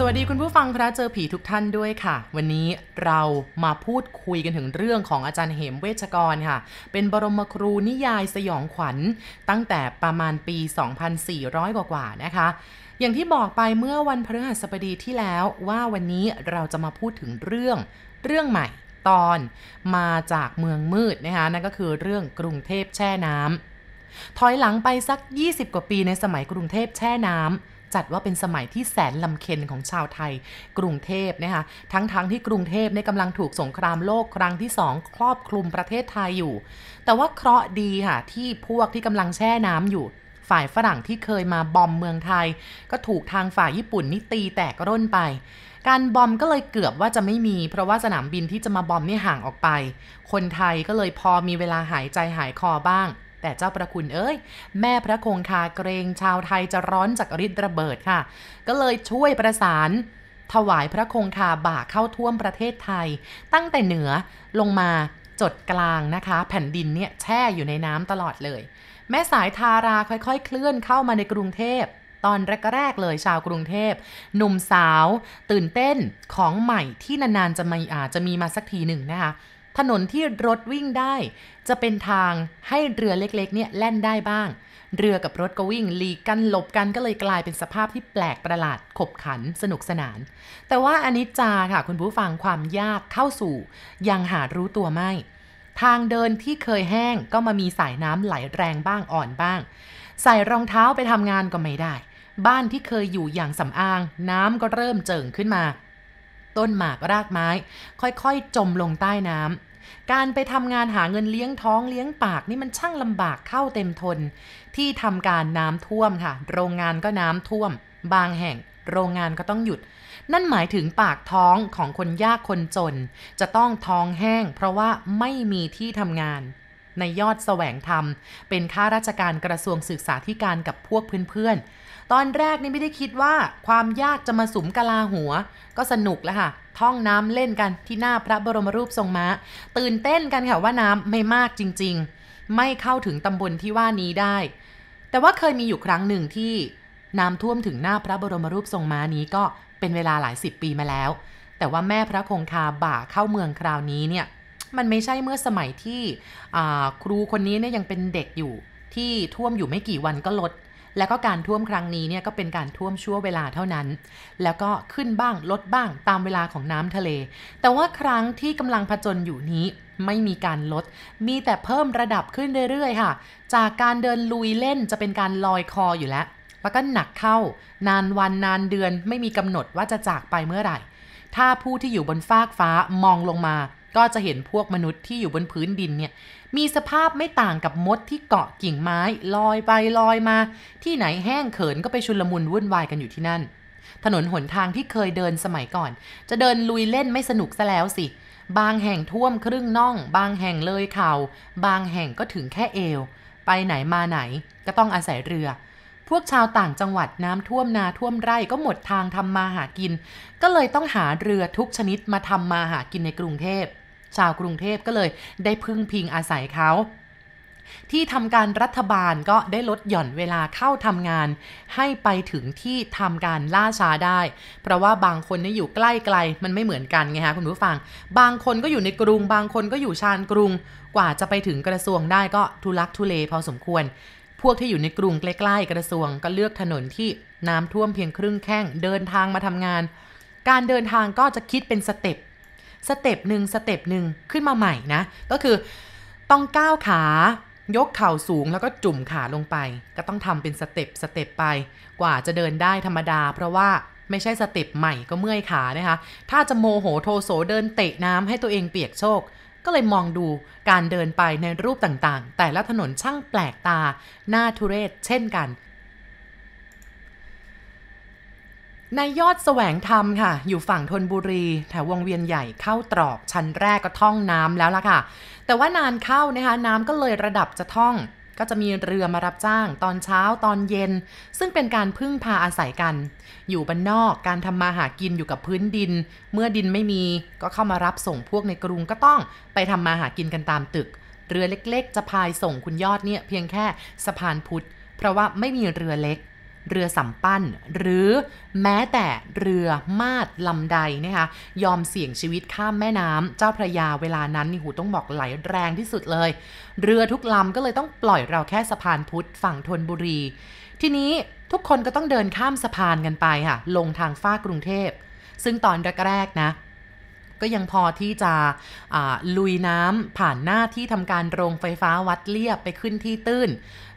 สวัสดีคุณผู้ฟังพระเจอผีทุกท่านด้วยค่ะ วันนี้เรามาพูดคุยกันถึงเรื่องของอาจารย์เหมเวชกรค่ะ เป็นบรมครูนิยายสยองขวัญ ตั้งแต่ประมาณปี 2400 กว่าๆนะคะ อย่างที่บอกไปเมื่อวันพฤหัสบดีที่แล้วว่าวันนี้เราจะมาพูดถึงเรื่องเรื่องใหม่ตอนมาจากเมืองมืดนะคะนั่นก็คือเรื่องกรุงเทพแช่น้ำถอยหลังไปสัก 20 กว่าปีในสมัยกรุงเทพแช่น้ำ จัดว่าเป็นสมัยที่แสนลำเค็นของชาวไทย กรุงเทพนะคะทั้งๆทที่กรุงเทพในกำลังถูกสงครามโลกครั้งที่สองครอบคลุมประเทศไทยอยู่ แต่ว่าเคราะห์ดีค่ะที่พวกที่กำลังแช่น้ำอยู่ฝ่ายฝรั่งที่เคยมาบอมเมืองไทย ก็ถูกทางฝ่ายญี่ปุ่นนี่ตีแตกร่นไป การบอมก็เลยเกือบว่าจะไม่มี เพราะว่าสนามบินที่จะมาบอมนี่ห่างออกไป คนไทยก็เลยพอมีเวลาหายใจหายคอบ้าง แต่เจ้าประคุณเอ้ย แม่พระคงคาเกรงชาวไทยจะร้อนจากฤทธิ์ระเบิดค่ะ ก็เลยช่วยประสาน ถวายพระคงคาบ่าเข้าท่วมประเทศไทย ตั้งแต่เหนือลงมาจดกลางนะคะ แผ่นดินเนี่ยแช่อยู่ในน้ำตลอดเลย แม่สายทาราค่อยๆ เคลื่อนเข้ามาในกรุงเทพตอนแรกๆเลยชาวกรุงเทพหนุ่มสาว ตื่นเต้นของใหม่ที่นานๆจะมีอาจจะมีมาสักทีหนึ่งนะคะ ถนนที่รถวิ่งได้ จะเป็นทางให้เรือเล็กๆ เนี่ยแล่นได้บ้าง เรือกับรถก็วิ่งลีกกันหลบกันก็เลยกลายเป็นสภาพที่แปลกประหลาดขบขันสนุกสนาน แต่ว่าอนนี้จาค่ะคุณผู้ฟังความยากเข้าสู่ ยังหารู้ตัวไม่ ทางเดินที่เคยแห้งก็มามีสายน้ำไหลแรงบ้างอ่อนบ้าง ใส่รองเท้าไปทำงานก็ไม่ได้บ้านที่เคยอยู่อย่างสำอาง น้ำก็เริ่มเจิ่งขึ้นมา ต้นหมากรากไม้ ค่อยๆ จมลงใต้น้ำ การไปทำงานหาเงินเลี้ยงท้องเลี้ยงปากนี่มันช่างลำบากเข้าเต็มทน ที่ทำการน้ำท่วมค่ะ โรงงานก็น้ำท่วม บางแห่งโรงงานก็ต้องหยุด นั่นหมายถึงปากท้องของคนยากคนจน จะต้องท้องแห้ง เพราะว่าไม่มีที่ทำงาน ในยอดแสวงธรรม เป็นข้าราชการกระทรวงศึกษาธิการกับพวกเพื่อนๆตอนแรกนี่ไม่ได้คิดว่าความยากจะมาสุมกะลาหัว ก็สนุกแล้วค่ะ ท่องน้ำเล่นกันที่หน้าพระบรมรูปทรงม้า ตื่นเต้นกันค่ะว่าน้ำไม่มากจริง ๆ ไม่เข้าถึงตำบลที่ว่านี้ได้ แต่ว่าเคยมีอยู่ครั้งหนึ่งที่น้ำท่วมถึงหน้าพระบรมรูปทรงม้านี้ก็เป็นเวลาหลายสิบปีมาแล้ว แต่ว่าแม่พระคงคาบ่าเข้าเมืองคราวนี้เนี่ยมันไม่ใช่เมื่อสมัยที่ครูคนนี้เนี่ยยังเป็นเด็กอยู่ที่ท่วมอยู่ไม่กี่วันก็ลด แล้วก็การท่วมครั้งนี้เนี่ยก็เป็นการท่วมชั่วเวลาเท่านั้น แล้วก็ขึ้นบ้างลดบ้างตามเวลาของน้ำทะเล แต่ว่าครั้งที่กำลังผจญอยู่นี้ไม่มีการลด มีแต่เพิ่มระดับขึ้นเรื่อยๆ ค่ะ จากการเดินลุยเล่นจะเป็นการลอยคออยู่แล้ว แล้วก็หนักเข้า นานวันนานเดือนไม่มีกำหนดว่าจะจากไปเมื่อไหร่ ถ้าผู้ที่อยู่บนฟากฟ้ามองลงมา ก็จะเห็นพวกมนุษย์ที่อยู่บนพื้นดินเนี่ย มีสภาพไม่ต่างกับมดที่เกาะกิ่งไม้ลอยไปลอยมา ที่ไหนแห้งเขินก็ไปชุลมุนวุ่นวายกันอยู่ที่นั่น ถนนหนทางที่เคยเดินสมัยก่อน จะเดินลุยเล่นไม่สนุกซะแล้วสิ บางแห่งท่วมครึ่งน่อง บางแห่งเลยเขา่า บางแห่งก็ถึงแค่เอว ไปไหนมาไหนก็ต้องอาศัยเรือ พวกชาวต่างจังหวัดน้ำท่วมนาท่วมไร่ก็หมดทางทำมาหากิน ก็เลยต้องหาเรือทุกชนิดมาทำมาหากินในกรุงเทพ ชาวกรุงเทพก็เลยได้พึ่งพิงอาศัยเขาที่ทำการรัฐบาลก็ได้ลดหย่อนเวลาเข้าทำงาน ให้ไปถึงที่ทำการล่าช้าได้ เพราะว่าบางคนนี่อยู่ใกล้ไกลมันไม่เหมือนกันไงคะคุณผู้ฟัง บางคนก็อยู่ในกรุง บางคนก็อยู่ชานกรุง กว่าจะไปถึงกระทรวงได้ก็ทุลักทุเลพอสมควร พวกที่อยู่ในกรุงใกล้ๆกระทรวง ก็เลือกถนนที่น้ำท่วมเพียงครึ่งแข้งเดินทางมาทำงาน การเดินทางก็จะคิดเป็น step step หนึ่ง step หนึ่งขึ้นมาใหม่นะ ก็คือต้องก้าวขายกเข่าสูงแล้วก็จุ่มขาลงไป ก็ต้องทำเป็น step step ไป กว่าจะเดินได้ธรรมดา เพราะว่าไม่ใช้ step ใหม่ก็เมื่อยขานะคะ ถ้าจะโมโหโทโสเดินเตะน้ำให้ตัวเองเปียกโชก ก็เลยมองดูการเดินไปในรูปต่างๆ แต่ละถนนช่างแปลกตาหน้าทุเรศเช่นกันนายยอดแสวงธรรมค่ะ อยู่ฝั่งธนบุรี แถววงเวียนใหญ่เข้าตรอกชั้นแรกก็ท่องน้ำแล้วล่ะค่ะ แต่ว่านานเข้านะคะน้ำก็เลยระดับจะท่อง ก็จะมีเรือมารับจ้าง ตอนเช้าตอนเย็น ซึ่งเป็นการพึ่งพาอาศัยกัน อยู่บ้านนอกการทำมาหากินอยู่กับพื้นดิน เมื่อดินไม่มีก็เข้ามารับส่งพวกในกรุงก็ต้องไปทำมาหากินกันตามตึก เรือเล็กๆ จะพายส่งคุณยอดเนี่ยเพียงแค่สะพานพุทธเพราะว่าไม่มีเรือเล็ก เรือสำปั้น หรือแม้แต่เรือมาดลำใดนะคะยอมเสี่ยงชีวิตข้ามแม่น้ำเจ้าพระยาเวลานั้นนี่หูต้องบอกไหลแรงที่สุดเลย เรือทุกลำก็เลยต้องปล่อยเราแค่สะพานพุทธฝั่งธนบุรี ทีนี้ทุกคนก็ต้องเดินข้ามสะพานกันไปค่ะลงทางฟ้ากรุงเทพ ซึ่งตอนแรกๆนะ ก็ยังพอที่จะลุยน้ำผ่านหน้าที่ทำการโรงไฟฟ้าวัดเลียบไปขึ้นที่ตื้น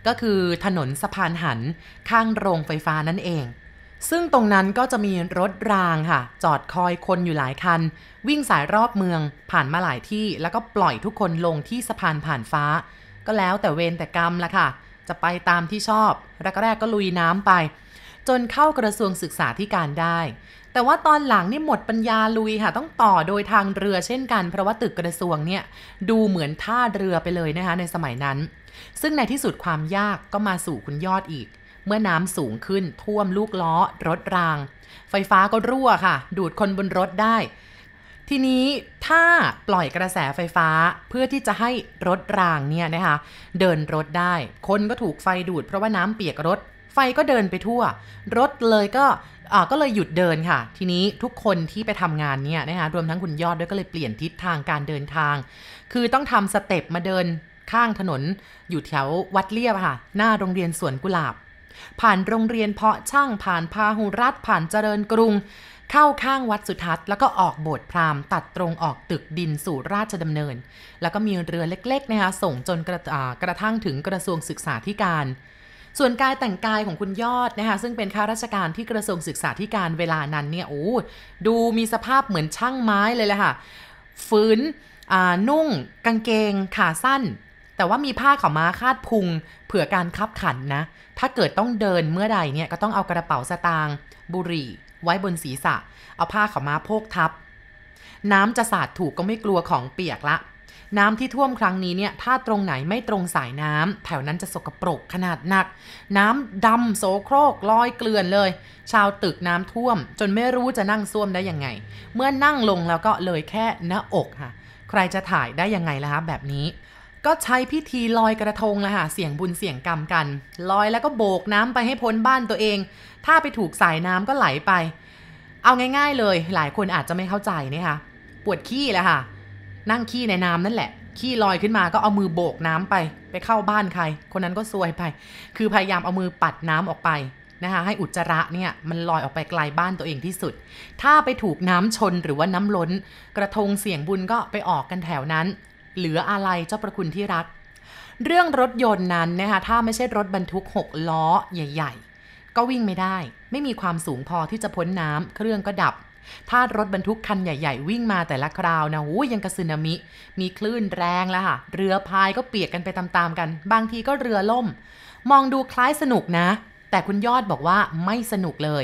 ก็คือถนนสะพานหันข้างโรงไฟฟ้านั่นเอง ซึ่งตรงนั้นก็จะมีรถรางค่ะ จอดคอยคนอยู่หลายคัน วิ่งสายรอบเมืองผ่านมาหลายที่ แล้วก็ปล่อยทุกคนลงที่สะพานผ่านฟ้า ก็แล้วแต่เวรแต่กรรมละค่ะ จะไปตามที่ชอบแรกๆก็ลุยน้ำไปจนเข้ากระทรวงศึกษาธิการได้ แต่ว่าตอนหลังนี่หมดปัญญาลุยค่ะ ต้องต่อโดยทางเรือเช่นกัน เพราะว่าตึกกระทรวงเนี่ยดูเหมือนท่าเรือไปเลยนะคะในสมัยนั้น ซึ่งในที่สุดความยากก็มาสู่คุณยอดอีก เมื่อน้ำสูงขึ้นท่วมลูกล้อ รถราง ไฟฟ้าก็รั่วค่ะ ดูดคนบนรถได้ ทีนี้ถ้าปล่อยกระแสไฟฟ้าเพื่อที่จะให้รถรางเนี่ยนะคะเดินรถได้ คนก็ถูกไฟดูดเพราะว่าน้ำเปียกรถ ไฟก็เดินไปทั่ว รถเลยก็ก็เลยหยุดเดินค่ะ ทีนี้ทุกคนที่ไปทำงานเนี่ยนะคะรวมทั้งคุณยอดด้วยก็เลยเปลี่ยนทิศทางการเดินทาง คือต้องทำสเต็ปมาเดินข้างถนนอยู่แถววัดเลียบค่ะ หน้าโรงเรียนสวนกุหลาบ ผ่านโรงเรียนเพาะช่างผ่านพาหุรัฐผ่านเจริญกรุง เข้าข้างวัดสุทัศน์แล้วก็ออกโบสถ์พราหมณ์ตัดตรงออกตึกดินสู่ราชดำเนิน แล้วก็มีเรือเล็กๆนะคะส่งจนกระกระทั่งถึงกระทรวงศึกษาธิการ ส่วนกายแต่งกายของคุณยอดนะคะซึ่งเป็นข้าราชการที่กระทรวงศึกษาธิการเวลานั้นเนี่ยโอ้ดูมีสภาพเหมือนช่างไม้เลยแหละค่ะฝืนนุ่ง กางเกงขาสั้น แต่ว่ามีผ้าขาวม้าคาดพุงเผื่อการคับขันนะ ถ้าเกิดต้องเดินเมื่อใดเนี่ยก็ต้องเอากระเป๋าสตางค์บุหรี่ ไว้บนศีรษะ เอาผ้าขาวม้าโพกทับ น้ำจะสาดถูกก็ไม่กลัวของเปียกละ น้ำที่ท่วมครั้งนี้เนี่ยถ้าตรงไหนไม่ตรงสายน้ำแถวนั้นจะสกปรกขนาดหนัก น้ำดำโสโครกลอยเกลื่อนเลย ชาวตึกน้ำท่วม จนไม่รู้จะนั่งซ่วมได้ยังไง เมื่อนั่งลงแล้วก็เลยแค่หน้าอกค่ะ ใครจะถ่ายได้ยังไงล่ะคะแบบนี้ก็ใช้พิธีลอยกระทงละค่ะเสียงบุญเสียงกรรมกัน ลอยแล้วก็โบกน้ำไปให้พ้นบ้านตัวเอง ถ้าไปถูกสายน้ำก็ไหลไป เอาง่าย ๆ เลย หลายคนอาจจะไม่เข้าใจนะคะปวดขี้แหละค่ะ นั่งขี้ในน้ำนั่นแหละ ขี้ลอยขึ้นมาก็เอามือโบกน้ำไป ไปเข้าบ้านใคร คนนั้นก็ซวยไป คือพยายามเอามือปัดน้ำออกไปนะคะให้อุจจาระเนี่ยมันลอยออกไปไกลบ้านตัวเองที่สุด ถ้าไปถูกน้ำชนหรือว่าน้ำล้น กระทงเสียงบุญก็ไปออกกันแถวนั้น เหลืออะไรเจ้าประคุณที่รัก เรื่องรถยนต์นั้นนะคะถ้าไม่ใช่รถบรรทุก 6 ล้อใหญ่ ๆ ก็วิ่งไม่ได้ ไม่มีความสูงพอที่จะพ้นน้ำเครื่องก็ดับ ถ้ารถบรรทุกคันใหญ่ ๆ วิ่งมาแต่ละคราวนะโอ้ยังกระซึนามิ มีคลื่นแรงแล้วค่ะ เรือพายก็เปียกกันไปตามๆกัน บางทีก็เรือล่ม มองดูคล้ายสนุกนะ แต่คุณยอดบอกว่าไม่สนุกเลย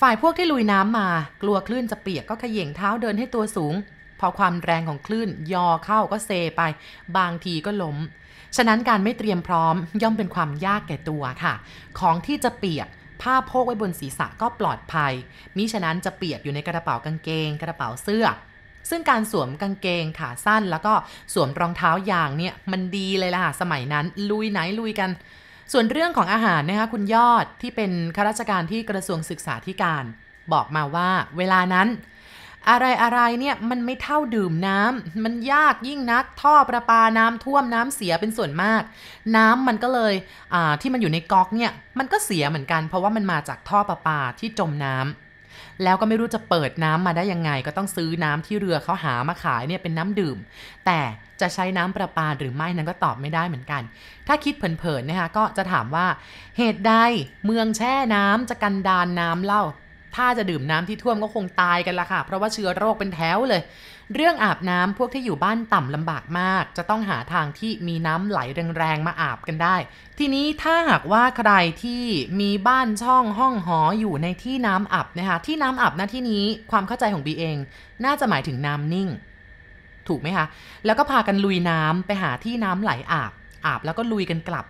ฝ่ายพวกที่ลุยน้ำมา กลัวคลื่นจะเปียกก็ขย่งเท้าเดินให้ตัวสูง พอความแรงของคลื่นยอเข้าก็เซไป บางทีก็ล้ม ฉะนั้นการไม่เตรียมพร้อมย่อมเป็นความยากแก่ตัวค่ะ ของที่จะเปียก ผ้าโพกไว้บนศีรษะก็ปลอดภัย มิฉะนั้นจะเปียกอยู่ในกระเป๋ากางเกง กระเป๋าเสื้อ ซึ่งการสวมกางเกงขาสั้นแล้วก็สวมรองเท้ายางเนี่ยมันดีเลยล่ะสมัยนั้นลุยไหนลุยกัน ส่วนเรื่องของอาหารนะคะคุณยอดที่เป็นข้าราชการที่กระทรวงศึกษาธิการ บอกมาว่าเวลานั้น อะไรอะไรเนี่ยมันไม่เท่าดื่มน้ำมันยากยิ่งนัก ท่อประปาน้ำท่วมน้ำเสียเป็นส่วนมาก น้ำมันก็เลยที่มันอยู่ในก๊อกเนี่ยมันก็เสียเหมือนกัน เพราะว่ามันมาจากท่อประปาที่จมน้ำแล้วก็ไม่รู้จะเปิดน้ำมาได้ยังไง ก็ต้องซื้อน้ำที่เรือเขาหามาขายเนี่ยเป็นน้ำดื่ม แต่จะใช้น้ำประปาหรือไม่นั้นก็ตอบไม่ได้เหมือนกัน ถ้าคิดเผินๆนะคะก็จะถามว่าเหตุใดเมืองแช่น้ำจะกันดานน้ำเล่า ถ้าจะดื่มน้ำที่ท่วมก็คงตายกันละค่ะ เพราะว่าเชื้อโรคเป็นแถวเลย เรื่องอาบน้ำพวกที่อยู่บ้านต่ำลำบากมาก จะต้องหาทางที่มีน้ำไหลแรงๆมาอาบกันได้ ทีนี้ถ้าหากว่าใครที่มีบ้านช่องห้องหออยู่ในที่น้ำอับนะคะที่น้ำอับนะที่นี้ความเข้าใจของบีเอง น่าจะหมายถึงน้ำนิ่ง ถูกไหมคะ แล้วก็พากันลุยน้ำไปหาที่น้ำไหลอาบอาบแล้วก็ลุยกันกลับ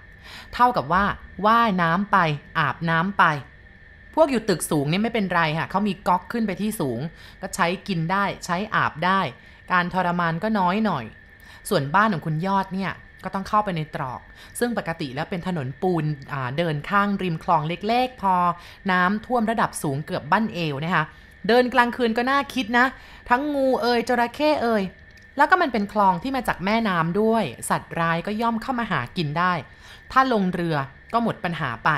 เท่ากับว่าว่ายน้ำไปอาบน้ำไป พวกอยู่ตึกสูงนี่ไม่เป็นไรค่ะเขามีก๊อกขึ้นไปที่สูง ก็ใช้กินได้ใช้อาบได้ การทรมานก็น้อยหน่อย ส่วนบ้านของคุณยอดเนี่ยก็ต้องเข้าไปในตรอก ซึ่งปกติแล้วเป็นถนนปูนเดินข้างริมคลองเล็ก ๆ พอ น้ำท่วมระดับสูงเกือบบั้นเอวนะคะเดินกลางคืนก็น่าคิดนะ ทั้งงูเอ่ยจระเข้เอ่ยแล้วก็มันเป็นคลองที่มาจากแม่น้ำด้วย สัตว์ร้ายก็ย่อมเข้ามาหากินได้ ถ้าลงเรือก็หมดปัญหาไป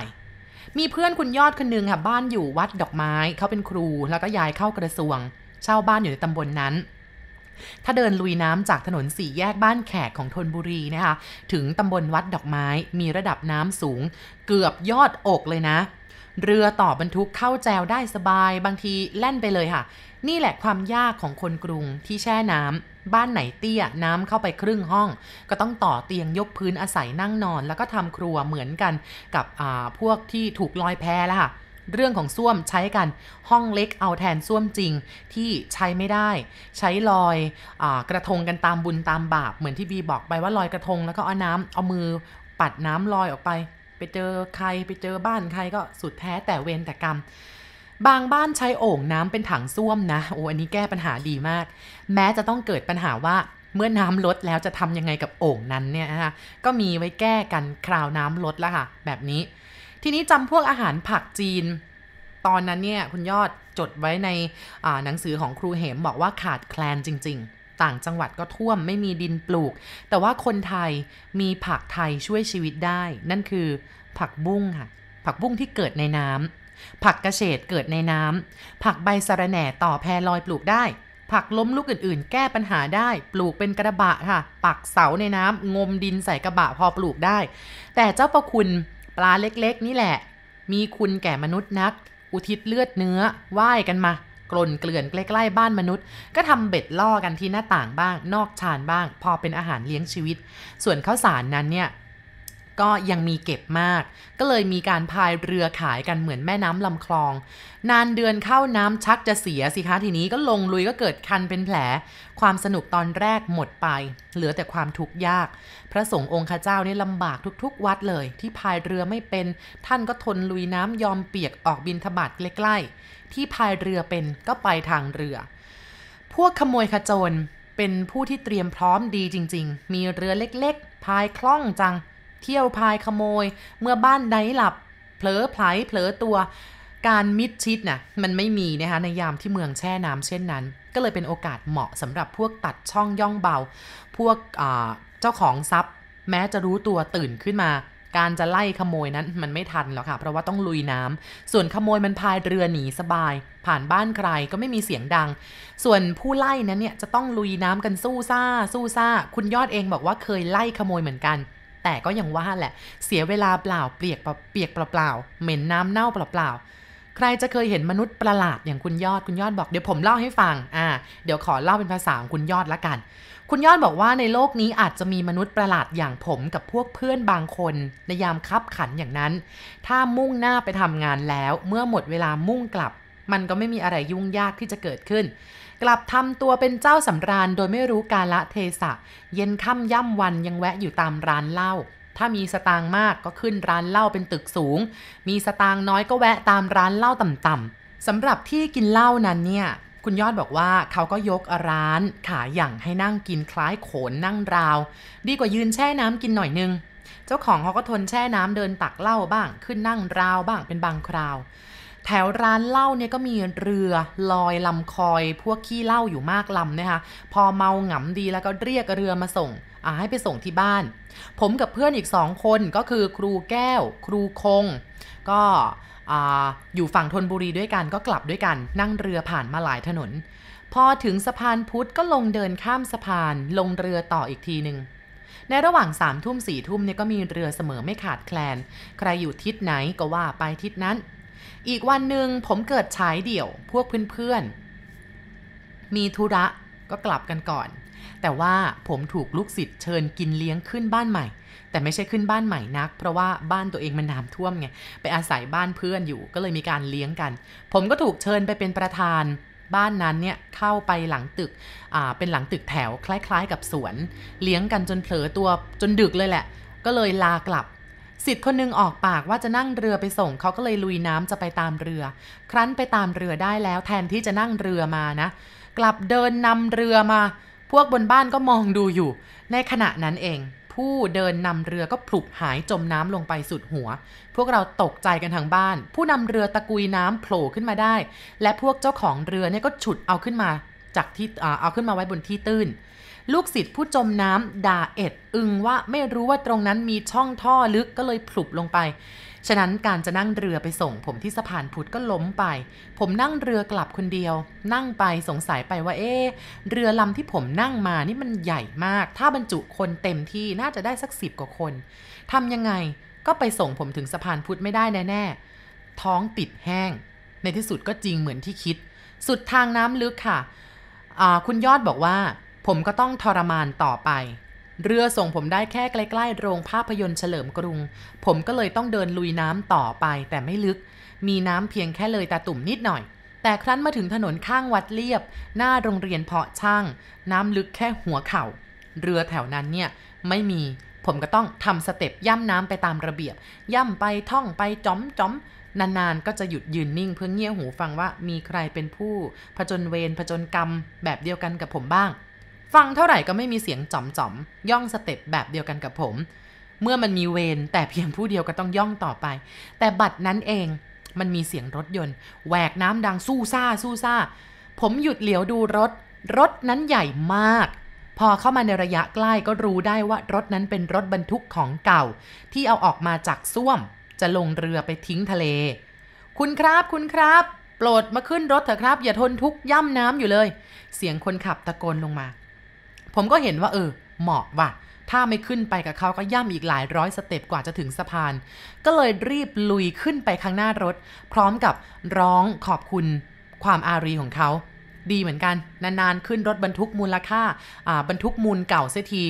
มีเพื่อนคุณยอดคนนึงค่ะบ้านอยู่วัดดอกไม้เขาเป็นครู แล้วก็ย้ายเข้ากระทรวง เช่าบ้านอยู่ในตำบลนนั้น ถ้าเดินลุยน้ำจากถนนสี่แยกบ้านแขกของธนบุรีนะคะ ถึงตำบลวัดดอกไม้มีระดับน้ำสูง เกือบยอดอกเลยนะ เรือต่อบรรทุกเข้าแจวได้สบายบางทีแล่นไปเลยค่ะ นี่แหละความยากของคนกรุงที่แช่น้ำบ้านไหนเตี้ยน้ำเข้าไปครึ่งห้อง ก็ต้องต่อเตียงยกพื้นอาศัยนั่งนอน แล้วก็ทำครัวเหมือนกันกับพวกที่ถูกลอยแพแล้วค่ะเรื่องของส้วมใช้กันห้องเล็กเอาแทนส้วมจริงที่ใช้ไม่ได้ ใช้ลอยอกระทงกันตามบุญตามบาป เหมือนที่บีบอกไปว่าลอยกระทงแล้วก็เอาน้ำเอามือปัดน้ำลอยออกไป ไปเจอใครไปเจอบ้านใครก็สุดแท้แต่เวรแต่กรรม บางบ้านใช้โอ่งน้ำเป็นถังส้วมนะโอ้อันนี้แก้ปัญหาดีมาก แม้จะต้องเกิดปัญหาว่าเมื่อน้ำลดแล้วจะทำยังไงกับโอ่งนั้นเนี่ยนะคะก็มีไว้แก้กันคราวน้ำลดแล้วค่ะ แบบนี้ ทีนี้จำพวกอาหารผักจีน ตอนนั้นเนี่ยคุณยอดจดไว้ในหนังสือของครูเหมบอกว่าขาดแคลนจริง ๆต่างจังหวัดก็ท่วมไม่มีดินปลูก แต่ว่าคนไทยมีผักไทยช่วยชีวิตได้ นั่นคือผักบุ้งค่ะ ผักบุ้งที่เกิดในน้ำ ผักกระเฉดเกิดในน้ำ ผักใบสะระแหน่ต่อแพรลอยปลูกได้ ผักล้มลุกอื่นๆ แก้ปัญหาได้ ปลูกเป็นกระบะค่ะ ปักเสาในน้ำ งมดินใส่กระบะพอปลูกได้ แต่เจ้าประคุณปลาเล็กๆ นี่แหละ มีคุณแก่มนุษย์นัก อุทิศเลือดเนื้อไหว้กันมากลนเกลื่อนใกล้ๆบ้านมนุษย์ ก็ทำเบ็ดล่อกันที่หน้าต่างบ้าง นอกชานบ้าง พอเป็นอาหารเลี้ยงชีวิต ส่วนข้าวสารนั้นเนี่ย ก็ยังมีเก็บมาก ก็เลยมีการพายเรือขายกันเหมือนแม่น้ำลำคลอง นานเดือนเข้าน้ำชักจะเสียสิคะทีนี้ก็ลงลุยก็เกิดคันเป็นแผล ความสนุกตอนแรกหมดไป เหลือแต่ความทุกข์ยาก พระสงฆ์องค์ข้าเจ้านี่ลำบากทุกๆ วัดเลย ที่พายเรือไม่เป็น ท่านก็ทนลุยน้ำยอมเปียกออกบินทบาทใกล้ๆที่พายเรือเป็นก็ไปทางเรือ พวกขโมยขจรเป็นผู้ที่เตรียมพร้อมดีจริง ๆ มีเรือเล็กๆ พายคล่องจัง เที่ยวพายขโมย เมื่อบ้านใดหลับ เผลอไผลเผลอตัว การมิดชิดนะ่ะมันไม่มีนะคะในยามที่เมืองแช่น้ำเช่นนั้น ก็เลยเป็นโอกาสเหมาะสำหรับพวกตัดช่องย่องเบา พวกเจ้าของทรัพย์ แม้จะรู้ตัวตื่นขึ้นมาการจะไล่ขโมยนั้นมันไม่ทันหรอกค่ะ เพราะว่าต้องลุยน้ำส่วนขโมยมันพายเรือหนีสบาย ผ่านบ้านใครก็ไม่มีเสียงดัง ส่วนผู้ไล่นั้นเนี่ยจะต้องลุยน้ำกันสู้ซ่า สู้ซ่า คุณยอดเองบอกว่าเคยไล่ขโมยเหมือนกัน แต่ก็ยังว่าแหละ เสียเวลาเปล่าเปียกเปียกเปล่าๆเหม็นน้ำเน่าเปล่าๆใครจะเคยเห็นมนุษย์ประหลาดอย่างคุณยอดคุณยอดบอกเดี๋ยวผมเล่าให้ฟังอ่าเดี๋ยวขอเล่าเป็นภาษาของคุณยอดละกัน คุณยอดบอกว่าในโลกนี้อาจจะมีมนุษย์ประหลาดอย่างผมกับพวกเพื่อนบางคนในยามคับขันอย่างนั้น ถ้ามุ่งหน้าไปทำงานแล้ว เมื่อหมดเวลามุ่งกลับ มันก็ไม่มีอะไรยุ่งยากที่จะเกิดขึ้น กลับทำตัวเป็นเจ้าสำราญโดยไม่รู้กาละเทศะ เย็นค่ำย่ำวันยังแวะอยู่ตามร้านเหล้าถ้ามีสตางค์มากก็ขึ้นร้านเหล้าเป็นตึกสูง มีสตางค์น้อยก็แวะตามร้านเหล้าต่ำๆสำหรับที่กินเหล้านั้นเนี่ย คุณยอดบอกว่าเขาก็ยกร้านขาอย่างให้นั่งกินคล้ายโขนนั่งราว ดีกว่ายืนแช่น้ำกินหน่อยนึง เจ้าของเขาก็ทนแช่น้ำเดินตักเหล้าบ้าง ขึ้นนั่งราวบ้างเป็นบางคราว แถวร้านเหล้าเนี่ยก็มีเรือลอยลำคอยพวกขี้เหล้าอยู่มากลำนะคะ พอเมาหงำดีแล้วก็เรียกเรือมาส่งให้ไปส่งที่บ้าน ผมกับเพื่อนอีกสองคนก็คือครูแก้ว ครูคง ก็อยู่ฝั่งธนบุรีด้วยกันก็กลับด้วยกัน นั่งเรือผ่านมาหลายถนน พอถึงสะพานพุทธก็ลงเดินข้ามสะพานลงเรือต่ออีกทีหนึ่งในระหว่างสามทุ่มสี่ทุ่มเนี่ยก็มีเรือเสมอไม่ขาดแคลน ใครอยู่ทิศไหนก็ว่าไปทิศนั้น อีกวันหนึ่งผมเกิดฉายเดี่ยวพวกเพื่อนๆ มีธุระก็กลับกันก่อน แต่ว่าผมถูกลูกศิษย์เชิญกินเลี้ยงขึ้นบ้านใหม่ แต่ไม่ใช่ขึ้นบ้านใหม่นัก เพราะว่าบ้านตัวเองมันน้ำท่วมไง ไปอาศัยบ้านเพื่อนอยู่ก็เลยมีการเลี้ยงกัน ผมก็ถูกเชิญไปเป็นประธานบ้านนั้นเนี่ยเข้าไปหลังตึก อ่า เป็นหลังตึกแถวคล้ายๆ กับสวน เลี้ยงกันจนเผลอตัวจนดึกเลยแหละ ก็เลยลากลับ สิทธิ์คนนึงออกปากว่าจะนั่งเรือไปส่งเขาก็เลยลุยน้ำจะไปตามเรือ ครั้นไปตามเรือได้แล้วแทนที่จะนั่งเรือมานะ กลับเดินนำเรือมา พวกบนบ้านก็มองดูอยู่ ในขณะนั้นเอง ผู้เดินนำเรือก็พลุบหายจมน้ำลงไปสุดหัว พวกเราตกใจกันทางบ้าน ผู้นำเรือตะกุยน้ำโผล่ขึ้นมาได้ และพวกเจ้าของเรือเนี่ยก็ฉุดเอาขึ้นมา จากที่เอาขึ้นมาไว้บนที่ตื้น ลูกศิษย์ผู้จมน้ำด่าเอ็ด อึงว่าไม่รู้ว่าตรงนั้นมีช่องท่อลึกก็เลยพลุบลงไป ฉะนั้นการจะนั่งเรือไปส่ง ผมที่สะพานพุทธก็ล้มไป ผมนั่งเรือกลับคนเดียว นั่งไปสงสัยไปว่าเอ๊เรือลำที่ผมนั่งมานี่มันใหญ่มาก ถ้าบรรจุคนเต็มที่น่าจะได้สักสิบกว่าคนทำยังไงก็ไปส่งผมถึงสะพานพุทธไม่ได้แน่ๆท้องติดแห้ง ในที่สุดก็จริงเหมือนที่คิด สุดทางน้ำลึกค่ะ คุณยอดบอกว่า ผมก็ต้องทรมานต่อไป เรือส่งผมได้แค่ใกล้ๆโรงภาพยนตร์เฉลิมกรุง ผมก็เลยต้องเดินลุยน้ำต่อไปแต่ไม่ลึก มีน้ำเพียงแค่เลยตาตุ่มนิดหน่อย แต่ครั้นมาถึงถนนข้างวัดเลียบ หน้าโรงเรียนเพาะช่าง น้ำลึกแค่หัวเข่า เรือแถวนั้นเนี่ยไม่มีผมก็ต้องทำสเต็ปย่ำน้ำไปตามระเบียบ ย่ำไปท่องไปจ้อมจ้อมนานๆ ก็จะหยุดยืนนิ่งเพื่อเงี่ยหูฟังว่ามีใครเป็นผู้ผจญเวรผจญกรรมแบบเดียวกันกับผมบ้าง ฟังเท่าไหร่ก็ไม่มีเสียงจอมๆย่องสเต็ปแบบเดียวกันกับผม เมื่อมันมีเวรแต่เพียงผู้เดียวก็ต้องย่องต่อไป แต่บัดนั้นเองมันมีเสียงรถยนต์แหวกน้ำดังสู้ซ่าสู้ซ่า ผมหยุดเหลียวดูรถ รถนั้นใหญ่มาก พอเข้ามาในระยะใกล้ก็รู้ได้ว่ารถนั้นเป็นรถบรรทุกของเก่า ที่เอาออกมาจากซ่วม จะลงเรือไปทิ้งทะเล คุณครับคุณครับ โปรดมาขึ้นรถเถอะครับ อย่าทนทุกข์ย่ำน้ำอยู่เลย เสียงคนขับตะโกนลงมา ผมก็เห็นว่าเออ เหมาะว่ะ ถ้าไม่ขึ้นไปกับเขาก็ย่ำอีกหลายร้อยสเต็ปกว่าจะถึงสะพาน ก็เลยรีบลุยขึ้นไปข้างหน้ารถ พร้อมกับร้องขอบคุณความอารีของเขาดีเหมือนกัน นานๆ ขึ้นรถบรรทุกมูลค่าอ่าบรรทุกมูลเก่าเสียที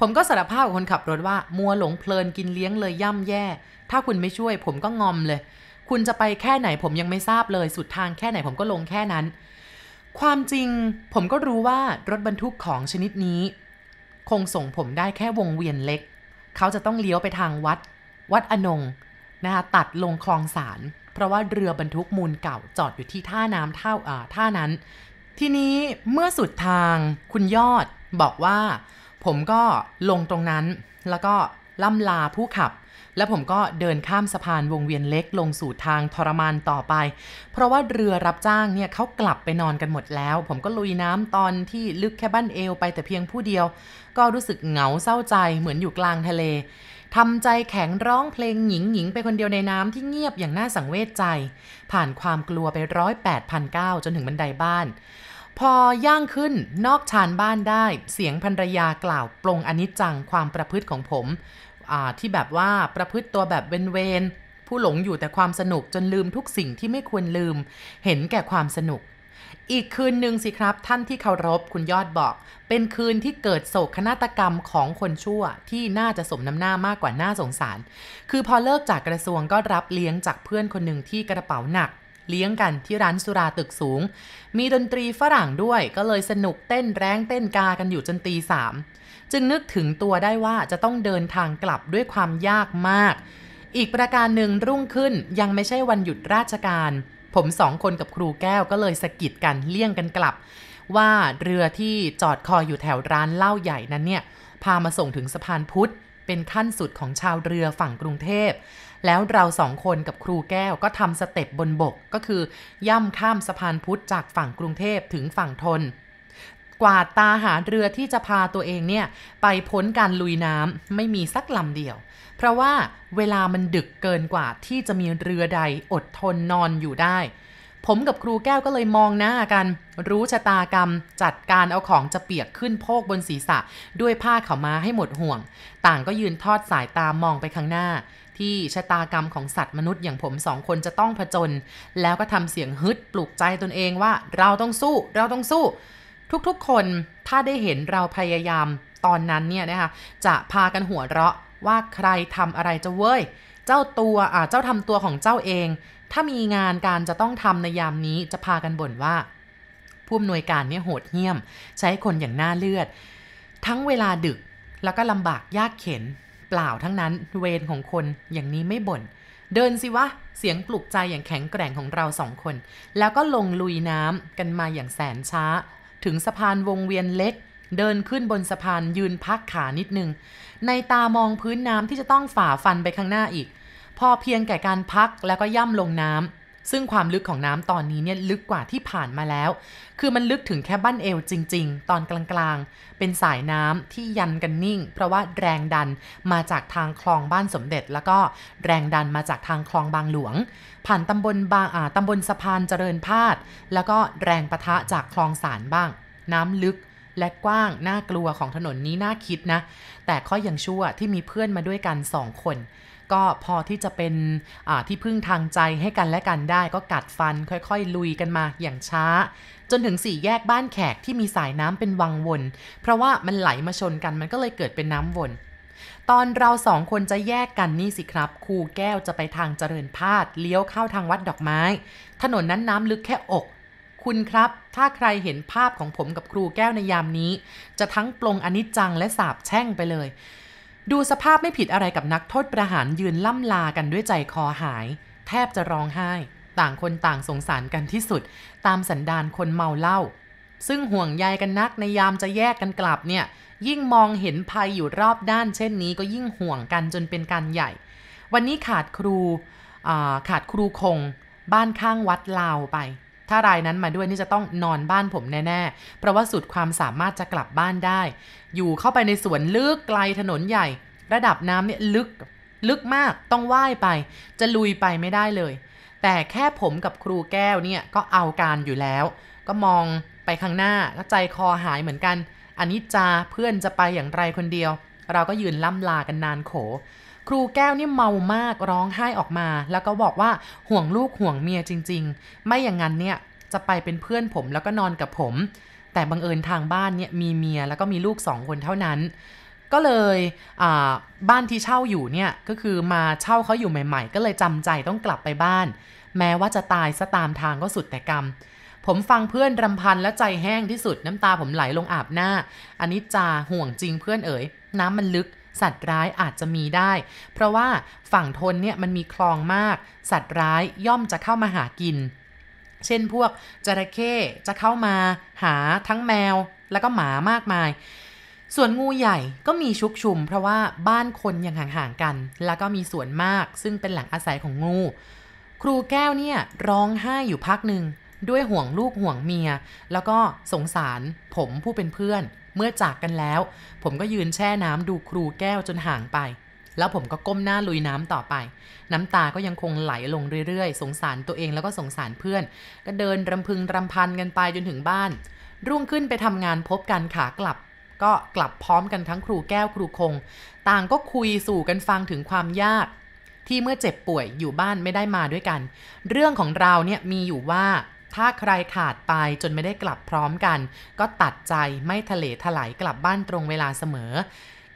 ผมก็สารภาพกับคนขับรถว่า มัวหลงเพลินกินเลี้ยงเลยย่ำแย่ ถ้าคุณไม่ช่วยผมก็งอมเลย คุณจะไปแค่ไหนผมยังไม่ทราบเลย สุดทางแค่ไหนผมก็ลงแค่นั้น ความจริงผมก็รู้ว่ารถบรรทุกของชนิดนี้ คงส่งผมได้แค่วงเวียนเล็ก เขาจะต้องเลี้ยวไปทางวัด วัดอนงนะคะตัดลงคลองสาร เพราะว่าเรือบรรทุกมูลเก่าจอดอยู่ที่ท่าน้ำท่าอ่าท่านั้น ทีนี้เมื่อสุดทางคุณยอดบอกว่า ผมก็ลงตรงนั้น แล้วก็ล่ำลาผู้ขับ แล้วผมก็เดินข้ามสะพานวงเวียนเล็กลงสู่ทางทรมานต่อไป เพราะว่าเรือรับจ้างเนี่ยเขากลับไปนอนกันหมดแล้ว ผมก็ลุยน้ำตอนที่ลึกแค่บ้านเอวไปแต่เพียงผู้เดียว ก็รู้สึกเหงาเศร้าใจเหมือนอยู่กลางทะเลทำใจแข็งร้องเพลงหญิงหญิงไปคนเดียวในน้ำที่เงียบอย่างน่าสังเวชใจ ผ่านความกลัวไปร้อยแปดพันเก้าจนถึงบันไดบ้าน พอย่างขึ้นนอกชานบ้านได้ เสียงภรรยากล่าวปลงอนิจจังความประพฤติของผม ที่แบบว่าประพฤติตัวแบบเวนเวนผู้หลงอยู่แต่ความสนุกจนลืมทุกสิ่งที่ไม่ควรลืม เห็นแก่ความสนุก อีกคืนหนึ่งสิครับ ท่านที่เคารพคุณยอดบอก เป็นคืนที่เกิดโศกนาฏกรรมของคนชั่วที่น่าจะสมน้ำหน้ามากกว่าน่าสงสาร คือพอเลิกจากกระทรวงก็รับเลี้ยงจากเพื่อนคนหนึ่งที่กระเป๋าหนักเลี้ยงกันที่ร้านสุราตึกสูง มีดนตรีฝรั่งด้วย ก็เลยสนุกเต้นแร้งเต้นกากันอยู่จนตีสาม จึงนึกถึงตัวได้ว่าจะต้องเดินทางกลับด้วยความยากมาก อีกประการหนึ่งรุ่งขึ้นยังไม่ใช่วันหยุดราชการ ผมสองคนกับครูแก้วก็เลยสะกิดกันเลี่ยงกันกลับ ว่าเรือที่จอดคอยอยู่แถวร้านเหล้าใหญ่นั้นเนี่ยพามาส่งถึงสะพานพุทธเป็นขั้นสุดของชาวเรือฝั่งกรุงเทพ แล้วเราสองคนกับครูแก้วก็ทำสเต็ปบนบกก็คือย่ำข้ามสะพานพุทธจากฝั่งกรุงเทพถึงฝั่งทน กวาดตาหาเรือที่จะพาตัวเองเนี่ยไปพ้นการลุยน้ำไม่มีสักลำเดียว เพราะว่าเวลามันดึกเกินกว่าที่จะมีเรือใดอดทนนอนอยู่ได้ ผมกับครูแก้วก็เลยมองหน้ากัน รู้ชะตากรรม จัดการเอาของจะเปียกขึ้นโพกบนศีรษะ ด้วยผ้าเขามาให้หมดห่วง ต่างก็ยืนทอดสายตามองไปข้างหน้าที่ชะตากรรมของสัตว์มนุษย์อย่างผมสองคนจะต้องผจญแล้วก็ทำเสียงฮึดปลุกใจตนเองว่า เราต้องสู้ เราต้องสู้ ทุกๆ คนถ้าได้เห็นเราพยายามตอนนั้นเนี่ยนะคะจะพากันหัวเราะว่าใครทำอะไรจะเว้ย เจ้าตัวอ่าเจ้าทำตัวของเจ้าเอง ถ้ามีงานการจะต้องทำในยามนี้จะพากันบ่นว่า ผู้อำนวยการเนี่ยโหดเหี้ยม ใช้คนอย่างหน้าเลือด ทั้งเวลาดึกแล้วก็ลำบากยากเข็น เปล่าทั้งนั้นเวรของคนอย่างนี้ไม่บ่นเดินสิวะ เสียงปลุกใจอย่างแข็งแกร่งของเราสองคน แล้วก็ลงลุยน้ำกันมาอย่างแสนช้า ถึงสะพานวงเวียนเล็ก เดินขึ้นบนสะพานยืนพักขานิดนึง ในตามองพื้นน้ำที่จะต้องฝ่าฟันไปข้างหน้าอีก พอเพียงแก่การพักแล้วก็ย่ำลงน้ำ ซึ่งความลึกของน้ำตอนนี้เนี่ยลึกกว่าที่ผ่านมาแล้ว คือมันลึกถึงแค่บั้นเอวจริง ๆ ตอนกลางๆ เป็นสายน้ำที่ยันกันนิ่ง เพราะว่าแรงดันมาจากทางคลองบ้านสมเด็จ แล้วก็แรงดันมาจากทางคลองบางหลวง ผ่านตำบลบางอ่าตำบลสะพานเจริญพาดแล้วก็แรงปะทะจากคลองสารบ้าง น้ำลึกและกว้างน่ากลัวของถนนนี้น่าคิดนะ แต่ข้อยังชั่วที่มีเพื่อนมาด้วยกันสองคน ก็พอที่จะเป็นที่พึ่งทางใจให้กันและกันได้ก็กัดฟันค่อยๆ ลุยกันมาอย่างช้า จนถึงสี่แยกบ้านแขกที่มีสายน้ำเป็นวังวน เพราะว่ามันไหลมาชนกันมันก็เลยเกิดเป็นน้ำวนตอนเราสองคนจะแยกกันนี่สิครับ ครูแก้วจะไปทางเจริญพาดเลี้ยวเข้าทางวัดดอกไม้ ถนนนั้นน้ำลึกแค่อก คุณครับ ถ้าใครเห็นภาพของผมกับครูแก้วในยามนี้ จะทั้งปลงอนิจจังและสาบแช่งไปเลย ดูสภาพไม่ผิดอะไรกับนักโทษประหารยืนล่ำลากันด้วยใจคอหาย แทบจะร้องไห้ ต่างคนต่างสงสารกันที่สุด ตามสันดานคนเมาเหล้าซึ่งห่วงใยกันนักในยามจะแยกกันกลับเนี่ย ยิ่งมองเห็นภัยอยู่รอบด้าน เช่นนี้ก็ยิ่งห่วงกันจนเป็นการใหญ่ วันนี้ขาดครูขาดครูคง บ้านข้างวัดลาวไป ถ้ารายนั้นมาด้วยนี่จะต้องนอนบ้านผมแน่ๆ เพราะว่าสุดความสามารถจะกลับบ้านได้ อยู่เข้าไปในสวนลึกไกลถนนใหญ่ ระดับน้ำเนี่ยลึกลึกมากต้องว่ายไป จะลุยไปไม่ได้เลย แต่แค่ผมกับครูแก้วเนี่ยก็เอาการอยู่แล้ว ก็มองไปข้างหน้าก็ใจคอหายเหมือนกัน อันนี้จาเพื่อนจะไปอย่างไรคนเดียว เราก็ยืนล่ำลากันนานโข ครูแก้วนี่เมามากร้องไห้ออกมา แล้วก็บอกว่าห่วงลูกห่วงเมียจริง ๆ ไม่อย่างนั้นเนี่ยจะไปเป็นเพื่อนผมแล้วก็นอนกับผม แต่บังเอิญทางบ้านเนี่ยมีเมียแล้วก็มีลูกสองคนเท่านั้น ก็เลยบ้านที่เช่าอยู่เนี่ยก็คือมาเช่าเขาอยู่ใหม่ ๆ ก็เลยจำใจต้องกลับไปบ้าน แม้ว่าจะตายซะตามทางก็สุดแต่กรรมผมฟังเพื่อนรำพันและใจแห้งที่สุดน้ำตาผมไหลลงอาบหน้า อันนี้จาห่วงจริงเพื่อนเอ๋ย น้ำมันลึก สัตว์ร้ายอาจจะมีได้ เพราะว่าฝั่งทนเนี่ยมันมีคลองมาก สัตว์ร้ายย่อมจะเข้ามาหากิน เช่นพวกจระเข้จะเข้ามาหาทั้งแมวแล้วก็หมามากมาย ส่วนงูใหญ่ก็มีชุกชุม เพราะว่าบ้านคนยังห่างๆกัน แล้วก็มีสวนมากซึ่งเป็นแหล่งอาศัยของงู ครูแก้วเนี่ยร้องไห้อยู่พักหนึ่งด้วยห่วงลูกห่วงเมีย แล้วก็สงสารผมผู้เป็นเพื่อน เมื่อจากกันแล้ว ผมก็ยืนแช่น้ำดูครูแก้วจนห่างไป แล้วผมก็ก้มหน้าลุยน้ำต่อไป น้ำตาก็ยังคงไหลลงเรื่อยๆ สงสารตัวเองแล้วก็สงสารเพื่อน ก็เดินรำพึงรำพันกันไปจนถึงบ้าน รุ่งขึ้นไปทำงานพบกันขากลับก็กลับพร้อมกันทั้งครูแก้วครูคง ต่างก็คุยสู่กันฟังถึงความยาก ที่เมื่อเจ็บป่วยอยู่บ้านไม่ได้มาด้วยกัน เรื่องของเราเนี่ยมีอยู่ว่า ถ้าใครขาดไปจนไม่ได้กลับพร้อมกัน ก็ตัดใจไม่ทะเลถลายกลับบ้านตรงเวลาเสมอ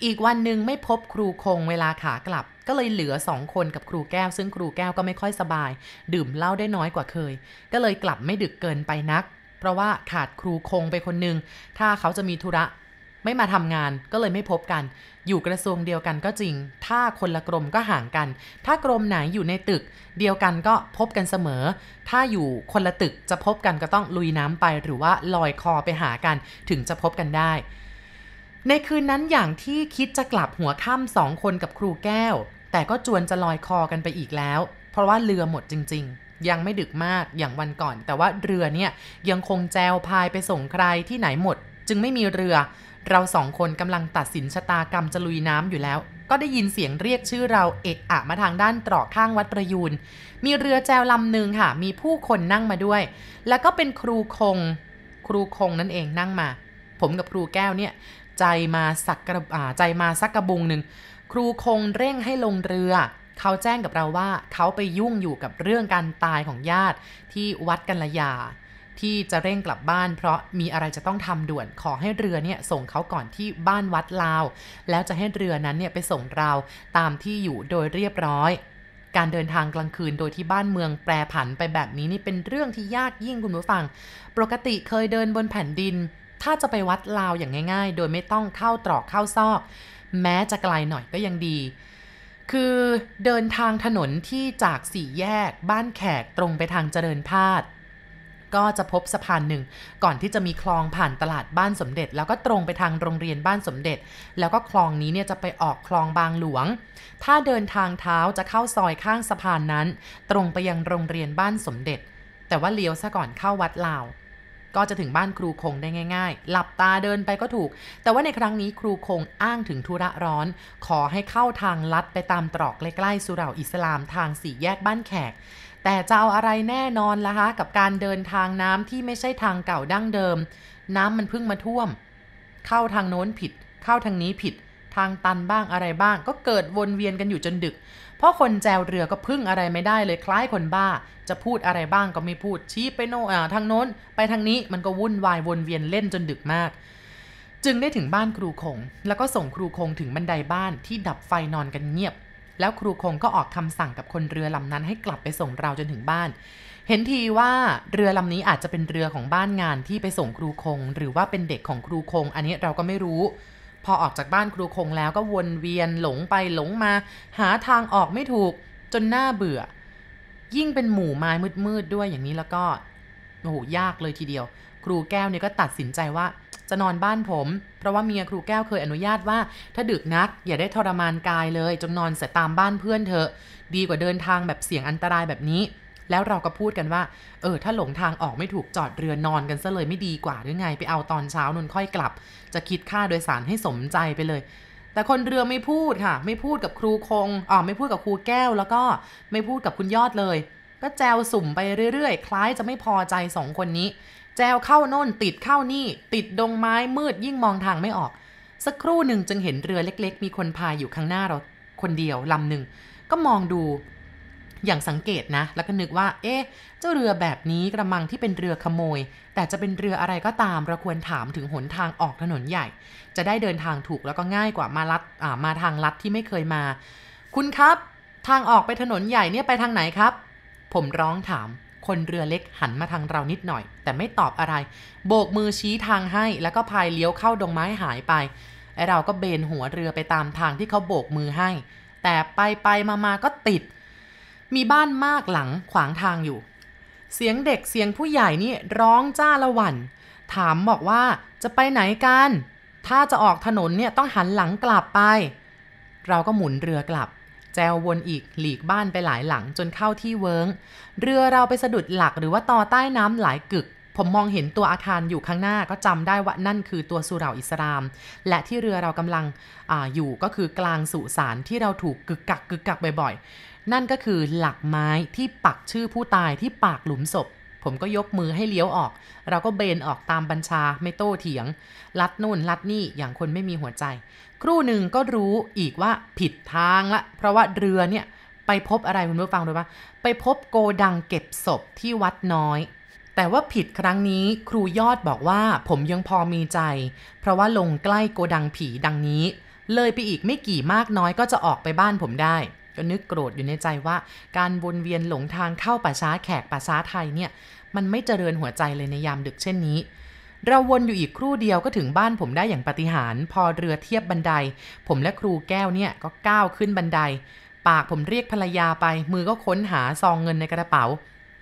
อีกวันหนึ่งไม่พบครูคงเวลาขากลับ ก็เลยเหลือสองคนกับครูแก้ว ซึ่งครูแก้วก็ไม่ค่อยสบาย ดื่มเหล้าได้น้อยกว่าเคย ก็เลยกลับไม่ดึกเกินไปนัก เพราะว่าขาดครูคงไปคนหนึ่งถ้าเขาจะมีธุระ ไม่มาทำงานก็เลยไม่พบกัน อยู่กระทรวงเดียวกันก็จริง ถ้าคนละกรมก็ห่างกัน ถ้ากรมไหนอยู่ในตึก เดียวกันก็พบกันเสมอ ถ้าอยู่คนละตึกจะพบกันก็ต้องลุยน้ำไปหรือว่าลอยคอไปหากันถึงจะพบกันได้ ในคืนนั้นอย่างที่คิดจะกลับหัวค่ำสองคนกับครูแก้ว แต่ก็จวนจะลอยคอกันไปอีกแล้ว เพราะว่าเรือหมดจริง ๆยังไม่ดึกมากอย่างวันก่อน แต่ว่าเรือเนี่ยยังคงแจวพายไปส่งใครที่ไหนหมด จึงไม่มีเรือ เราสองคนกำลังตัดสินชะตากรรมจะลุยน้ำอยู่แล้ว ก็ได้ยินเสียงเรียกชื่อเราเอะอะมาทางด้านตรอกข้างวัดประยูน มีเรือแจวลำหนึ่งค่ะ มีผู้คนนั่งมาด้วย แล้วก็เป็นครูคง ครูคงนั่นเองนั่งมา ผมกับครูแก้วเนี่ย ใจมาสักกระใจมาสักกระบุงหนึ่งครูคงเร่งให้ลงเรือ เขาแจ้งกับเราว่าเขาไปยุ่งอยู่กับเรื่องการตายของญาติที่วัดกัลยา ที่จะเร่งกลับบ้าน เพราะมีอะไรจะต้องทำด่วนขอให้เรือเนี่ยส่งเขาก่อนที่บ้านวัดลาว แล้วจะให้เรือนั้นเนี่ยไปส่งเราตามที่อยู่โดยเรียบร้อย การเดินทางกลางคืนโดยที่บ้านเมืองแปรผันไปแบบนี้นี่เป็นเรื่องที่ยากยิ่งคุณผู้ฟัง ปกติเคยเดินบนแผ่นดิน ถ้าจะไปวัดลาวอย่างง่าย ๆ โดยไม่ต้องเข้าตรอกเข้าซอก แม้จะไกลหน่อยก็ยังดีคือเดินทางถนนที่จากสี่แยก บ้านแขกตรงไปทางเจริญพาด ก็จะพบสะพานหนึ่ง ก่อนที่จะมีคลองผ่านตลาดบ้านสมเด็จ แล้วก็ตรงไปทางโรงเรียนบ้านสมเด็จ แล้วก็คลองนี้เนี่ยจะไปออกคลองบางหลวง ถ้าเดินทางเท้าจะเข้าซอยข้างสะพานนั้น ตรงไปยังโรงเรียนบ้านสมเด็จ แต่ว่าเลี้ยวซะก่อนเข้าวัดลาวก็จะถึงบ้านครูคงได้ง่ายๆ หลับตาเดินไปก็ถูก แต่ว่าในครั้งนี้ครูคงอ้างถึงธุระร้อน ขอให้เข้าทางลัดไปตามตรอกใกล้ๆสุเหร่าอิสลามทางสี่แยกบ้านแขก แต่จะเอาอะไรแน่นอนล่ะคะกับการเดินทางน้ำที่ไม่ใช่ทางเก่าดั้งเดิม น้ำมันเพิ่งมาท่วม เข้าทางโน้นผิด เข้าทางนี้ผิด ทางตันบ้างอะไรบ้าง ก็เกิดวนเวียนกันอยู่จนดึก เพราะคนแจวเรือก็พึ่งอะไรไม่ได้เลยคล้ายคนบ้า จะพูดอะไรบ้างก็ไม่พูดชี้ไปโน่อ่าทางโน้น ไปทางนี้มันก็วุ่นวายวนเวียนเล่นจนดึกมาก จึงได้ถึงบ้านครูคง แล้วก็ส่งครูคงถึงบันไดบ้านที่ดับไฟนอนกันเงียบ แล้วครูคงก็ออกคำสั่งกับคนเรือลำนั้นให้กลับไปส่งเราจนถึงบ้าน เห็นทีว่าเรือลำนี้อาจจะเป็นเรือของบ้านงานที่ไปส่งครูคง หรือว่าเป็นเด็กของครูคง อันนี้เราก็ไม่รู้ พอออกจากบ้านครูคงแล้วก็วนเวียนหลงไปหลงมา หาทางออกไม่ถูกจนหน่าเบื่อ ยิ่งเป็นหมู่ไม้มืดๆด้วยอย่างนี้แล้วก็โอ้โหยากเลยทีเดียว ครูแก้วเนี่ยก็ตัดสินใจว่าจะนอนบ้านผม เพราะว่าเมียครูแก้วเคยอนุญาตว่า ถ้าดึกนัก อย่าได้ทรมานกายเลย จงนอนเสตามบ้านเพื่อนเถอะ ดีกว่าเดินทางแบบเสี่ยงอันตรายแบบนี้ แล้วเราก็พูดกันว่า เออ ถ้าหลงทางออกไม่ถูกจอดเรือนอนกันซะเลยไม่ดีกว่าหรือไง ไปเอาตอนเช้านนค่อยกลับ จะคิดค่าโดยสารให้สมใจไปเลย แต่คนเรือไม่พูดค่ะ ไม่พูดกับครูคงอ๋อไม่พูดกับครูแก้ว แล้วก็ไม่พูดกับคุณยอดเลย ก็แจวสุ่มไปเรื่อยๆ คล้ายจะไม่พอใจสองคนนี้ แจวเข้าโน่นติดเข้านี่ ติดดงไม้มืดยิ่งมองทางไม่ออก สักครู่หนึ่งจึงเห็นเรือเล็ก ๆ มีคนพายอยู่ข้างหน้าเราคนเดียวลำหนึ่งก็มองดูอย่างสังเกตนะ แล้วก็นึกว่า เอ๊ะ เจ้าเรือแบบนี้กระมังที่เป็นเรือขโมย แต่จะเป็นเรืออะไรก็ตาม เราควรถามถึงหนทางออกถนนใหญ่ จะได้เดินทางถูกแล้วก็ง่ายกว่ามาลัดอ่ามาทางลัดที่ไม่เคยมา คุณครับ ทางออกไปถนนใหญ่เนี่ยไปทางไหนครับ ผมร้องถาม คนเรือเล็กหันมาทางเรานิดหน่อย แต่ไม่ตอบอะไร โบกมือชี้ทางให้ แล้วก็พายเลี้ยวเข้าดงไม้หายไปไอเราก็เบนหัวเรือไปตามทางที่เขาโบกมือให้ แต่ไปไปมามาก็ติด มีบ้านมากหลังขวางทางอยู่ เสียงเด็กเสียงผู้ใหญ่นี่ร้องจ้าละวัน ถามบอกว่าจะไปไหนกัน ถ้าจะออกถนนเนี่ยต้องหันหลังกลับไป เราก็หมุนเรือกลับ แจววนอีกหลีกบ้านไปหลายหลังจนเข้าที่เวิงเรือเราไปสะดุดหลักหรือว่าต่อใต้น้ำหลายกึก ผมมองเห็นตัวอาคารอยู่ข้างหน้าก็จำได้ว่านั่นคือตัวสุเหร่าอิสลาม และที่เรือเรากำลังออยู่ก็คือกลางสุสานที่เราถูกกึกกักกึกกักบ่อยๆ นั่นก็คือหลักไม้ที่ปักชื่อผู้ตายที่ปากหลุมศพผมก็ยกมือให้เลี้ยวออก เราก็เบนออกตามบัญชาไม่โต้เถียง ลัดนู่นลัดนี่อย่างคนไม่มีหัวใจ ครู่หนึ่งก็รู้อีกว่าผิดทางละ เพราะว่าเรือเนี่ยไปพบอะไรคุณผู้ฟังรู้ปะไปพบโกดังเก็บศพที่วัดน้อย แต่ว่าผิดครั้งนี้ครูยอดบอกว่าผมยังพอมีใจ เพราะว่าลงใกล้โกดังผีดังนี้ เลยไปอีกไม่กี่มากน้อยก็จะออกไปบ้านผมได้ก็นึกโกรธอยู่ในใจว่า การวนเวียนหลงทางเข้าป่าช้าแขกป่าช้าไทยเนี่ย มันไม่เจริญหัวใจเลยในยามดึกเช่นนี้ เราวนอยู่อีกครู่เดียวก็ถึงบ้านผมได้อย่างปาฏิหาริย์พอเรือเทียบบันได ผมและครูแก้วเนี่ยก็ก้าวขึ้นบันได ปากผมเรียกภรรยาไป มือก็ค้นหาซองเงินในกระเป๋า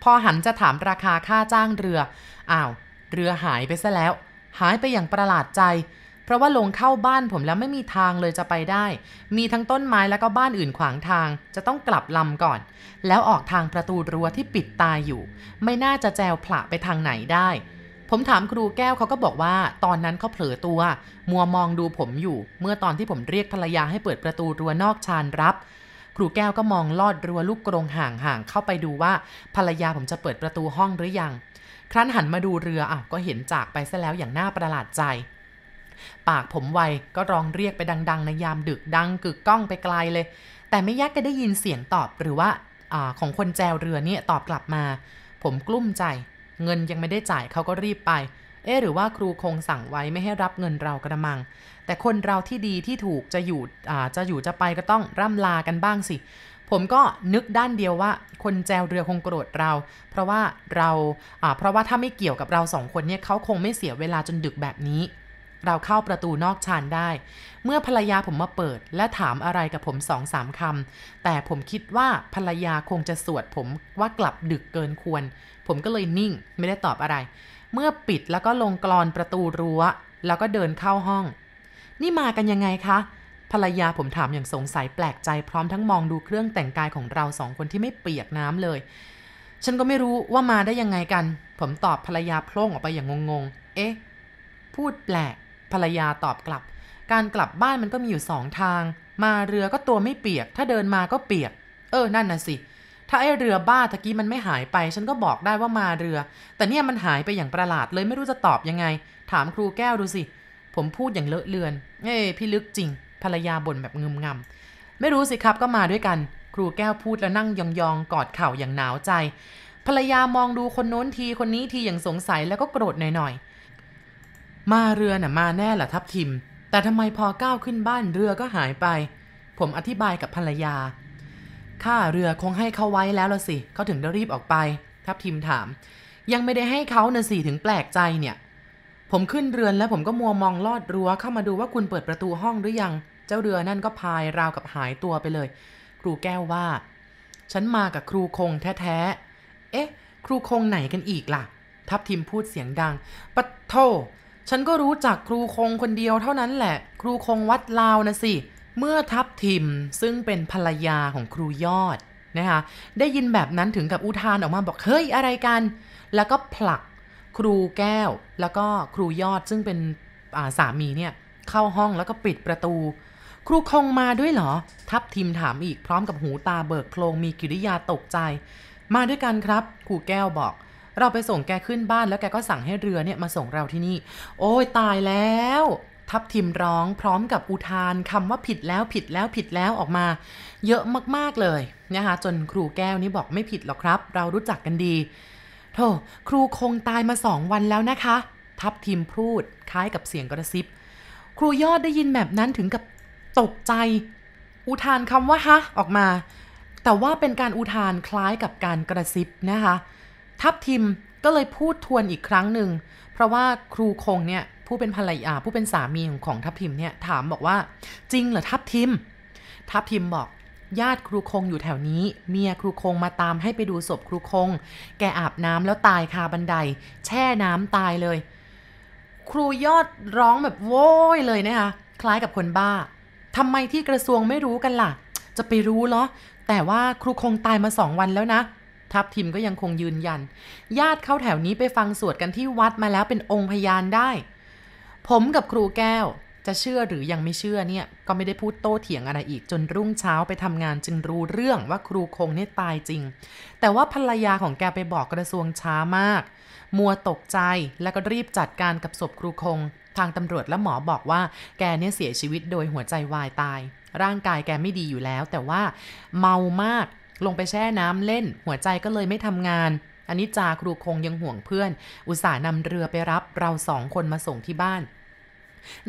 พอหันจะถามราคาค่าจ้างเรืออ้าวเรือหายไปซะแล้ว หายไปอย่างประหลาดใจ เพราะว่าลงเข้าบ้านผมแล้วไม่มีทางเลยจะไปได้ มีทั้งต้นไม้แล้วก็บ้านอื่นขวางทาง จะต้องกลับลำก่อน แล้วออกทางประตูรั้วที่ปิดตายอยู่ ไม่น่าจะแจวผละไปทางไหนได้ ผมถามครูแก้วเขาก็บอกว่า ตอนนั้นเขาเผลอตัว มัวมองดูผมอยู่ เมื่อตอนที่ผมเรียกภรรยาให้เปิดประตูรั้วนอกชานรับ ครูแก้วก็มองลอดรั้วลูกกรงห่างๆเข้าไปดูว่าภรรยาผมจะเปิดประตูห้องหรือยัง ครั้นหันมาดูเรืออ้าวก็เห็นจากไปซะแล้วอย่างน่าประหลาดใจปากผมไวก็ร้องเรียกไปดัง ๆ ในยามดึกดังกึกก้องไปไกลเลย แต่ไม่ยักก็ได้ยินเสียงตอบหรือว่าอของคนแจวเรือเนี่ยตอบกลับมา ผมกลุ้มใจ เงินยังไม่ได้จ่ายเขาก็รีบไป เอ๊หรือว่าครูคงสั่งไว้ไม่ให้รับเงินเรากระมัง แต่คนเราที่ดีที่ถูกจะอยู่จะอยู่จะไปก็ต้องร่ำลากันบ้างสิ ผมก็นึกด้านเดียวว่า คนแจวเรือคงโกรธเรา เพราะว่าเราเพราะว่าถ้าไม่เกี่ยวกับเราสองคนเนี่ยเขาคงไม่เสียเวลาจนดึกแบบนี้ เราเข้าประตูนอกชานได้ เมื่อภรรยาผมมาเปิด และถามอะไรกับผมสองสามคำแต่ผมคิดว่าภรรยาคงจะสวดผมว่ากลับดึกเกินควร ผมก็เลยนิ่งไม่ได้ตอบอะไร เมื่อปิดแล้วก็ลงกรอนประตูรั้ว แล้วก็เดินเข้าห้อง นี่มากันยังไงคะภรรยาผมถามอย่างสงสัยแปลกใจพร้อมทั้งมองดูเครื่องแต่งกายของเราสองคนที่ไม่เปียกน้ำเลย ฉันก็ไม่รู้ว่ามาได้ยังไงกัน ผมตอบภรรยาโพล่งออกไปอย่างงงๆ เอ๊ะ พูดแปลก ภรรยาตอบกลับ การกลับบ้านมันก็มีอยู่สองทาง มาเรือก็ตัวไม่เปียก ถ้าเดินมาก็เปียก เออ นั่นน่ะสิ ถ้าไอเรือบ้าตะกี้มันไม่หายไป ฉันก็บอกได้ว่ามาเรือ แต่เนี่ยมันหายไปอย่างประหลาดเลยไม่รู้จะตอบยังไง ถามครูแก้วดูสิ ผมพูดอย่างเลอะเลือน เอ้พี่ลึกจริง ภรรยาบ่นแบบงึมงำไม่รู้สิครับก็มาด้วยกัน ครูแก้วพูดแล้วนั่งยองๆ กอดเข่าอย่างหนาวใจ ภรรยามองดูคนโน้นทีคนนี้ทีอย่างสงสัยแล้วก็โกรธหน่อยๆ มาเรือน่ะมาแน่ละทับทิม แต่ทำไมพอก้าวขึ้นบ้านเรือก็หายไป ผมอธิบายกับภรรยาค่าเรือคงให้เขาไว้แล้วละสิเขาถึงได้รีบออกไป ทับทิมถาม ยังไม่ได้ให้เขาน่ะสิถึงแปลกใจเนี่ย ผมขึ้นเรือนแล้วผมก็มัวมองลอดรั้วเข้ามาดูว่าคุณเปิดประตูห้องหรือยัง เจ้าเรือนั่นก็พายราวกับหายตัวไปเลย ครูแก้วว่า ฉันมากับครูคงแท้ๆเอ๊ะ ครูคงไหนกันอีกล่ะ ทับทิมพูดเสียงดังปะโท ฉันก็รู้จักครูคงคนเดียวเท่านั้นแหละ ครูคงวัดลาวนะสิ เมื่อทับทิมซึ่งเป็นภรรยาของครูยอดนะคะได้ยินแบบนั้นถึงกับอุทานออกมาบอกเฮ้ยอะไรกัน แล้วก็ผลักครูแก้ว แล้วก็ครูยอดซึ่งเป็นสามีเนี่ยเข้าห้องแล้วก็ปิดประตู ครูคงมาด้วยเหรอ ทับทิมถามอีกพร้อมกับหูตาเบิกโพลงมีกิริยาตกใจ มาด้วยกันครับ ครูแก้วบอก เราไปส่งแกขึ้นบ้านแล้วแกก็สั่งให้เรือเนี่ยมาส่งเราที่นี่ โอ้ยตายแล้ว ทับทิมร้องพร้อมกับอุทานคำว่าผิดแล้วผิดแล้วผิดแล้วออกมา เยอะมากๆเลยนะคะจนครูแก้วนี่บอกไม่ผิดหรอกครับ เรารู้จักกันดีโธ่ครูคงตายมาสองวันแล้วนะคะ ทับทิมพูดคล้ายกับเสียงกระซิบ ครูยอดได้ยินแบบนั้นถึงกับตกใจ อุทานคำว่าฮะออกมา แต่ว่าเป็นการอุทานคล้ายกับการกระซิบนะคะ ทับทิมก็เลยพูดทวนอีกครั้งหนึ่ง เพราะว่าครูคงเนี่ยผู้เป็นภรรยาผู้เป็นสามีของของทับทิมเนี่ยถามบอกว่าจริงเหรอทับทิม ทับทิมบอกญาติครูคงอยู่แถวนี้ เมียครูคงมาตามให้ไปดูศพครูคง แกอาบน้ำแล้วตายคาบันได แช่น้ำตายเลย ครูยอดร้องแบบโว้ยเลยนะคะคล้ายกับคนบ้าทำไมที่กระทรวงไม่รู้กันล่ะ จะไปรู้เหรอแต่ว่าครูคงตายมาสองวันแล้วนะ ทัพทิมก็ยังคงยืนยัน ญาติเข้าแถวนี้ไปฟังสวดกันที่วัดมาแล้วเป็นองค์พยานได้ ผมกับครูแก้วจะเชื่อหรือยังไม่เชื่อเนี่ย ก็ไม่ได้พูดโต้เถียงอะไรอีกจนรุ่งเช้าไปทำงานจึงรู้เรื่องว่าครูคงเนี่ยตายจริง แต่ว่าภรรยาของแกไปบอกกระทรวงช้ามาก มัวตกใจแล้วก็รีบจัดการกับศพครูคง ทางตำรวจและหมอบอกว่า แกเนี่ยเสียชีวิตโดยหัวใจวายตาย ร่างกายแกไม่ดีอยู่แล้ว แต่ว่าเมามาก ลงไปแช่น้ำเล่น หัวใจก็เลยไม่ทำงาน อันนี้จาครูคงยังห่วงเพื่อน อุตส่าห์นำเรือไปรับเราสองคนมาส่งที่บ้าน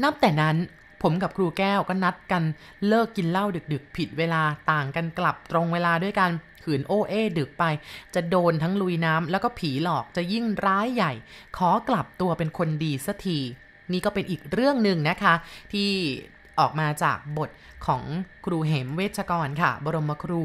นับแต่นั้นผมกับครูแก้วก็นัดกันเลิกกินเหล้าดึก ๆ ผิดเวลาต่างกันกลับตรงเวลาด้วยกันขืนโอเอดึกไป จะโดนทั้งลุยน้ำแล้วก็ผีหลอกจะยิ่งร้ายใหญ่ ขอกลับตัวเป็นคนดีสักที นี่ก็เป็นอีกเรื่องหนึ่งนะคะ ที่ ออกมาจากบทของครูเหมเวชกรค่ะ บรมครู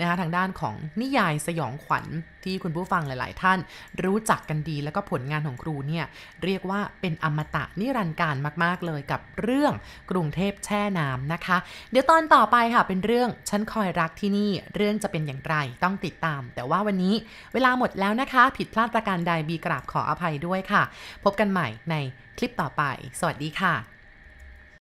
นะคะทางด้านของนิยายสยองขวัญที่คุณผู้ฟังหลาย ๆ ท่านรู้จักกันดีแล้วก็ผลงานของครูเนี่ยเรียกว่าเป็นอมตะนิรันดร์การมาก ๆ เลยกับเรื่องกรุงเทพแช่น้ำนะคะ เดี๋ยวตอนต่อไปค่ะเป็นเรื่องฉันคอยรักที่นี่เรื่องจะเป็นอย่างไรต้องติดตาม แต่ว่าวันนี้เวลาหมดแล้วนะคะ ผิดพลาดประการใดบีกราบขออภัยด้วยค่ะ พบกันใหม่ในคลิปต่อไป สวัสดีค่ะ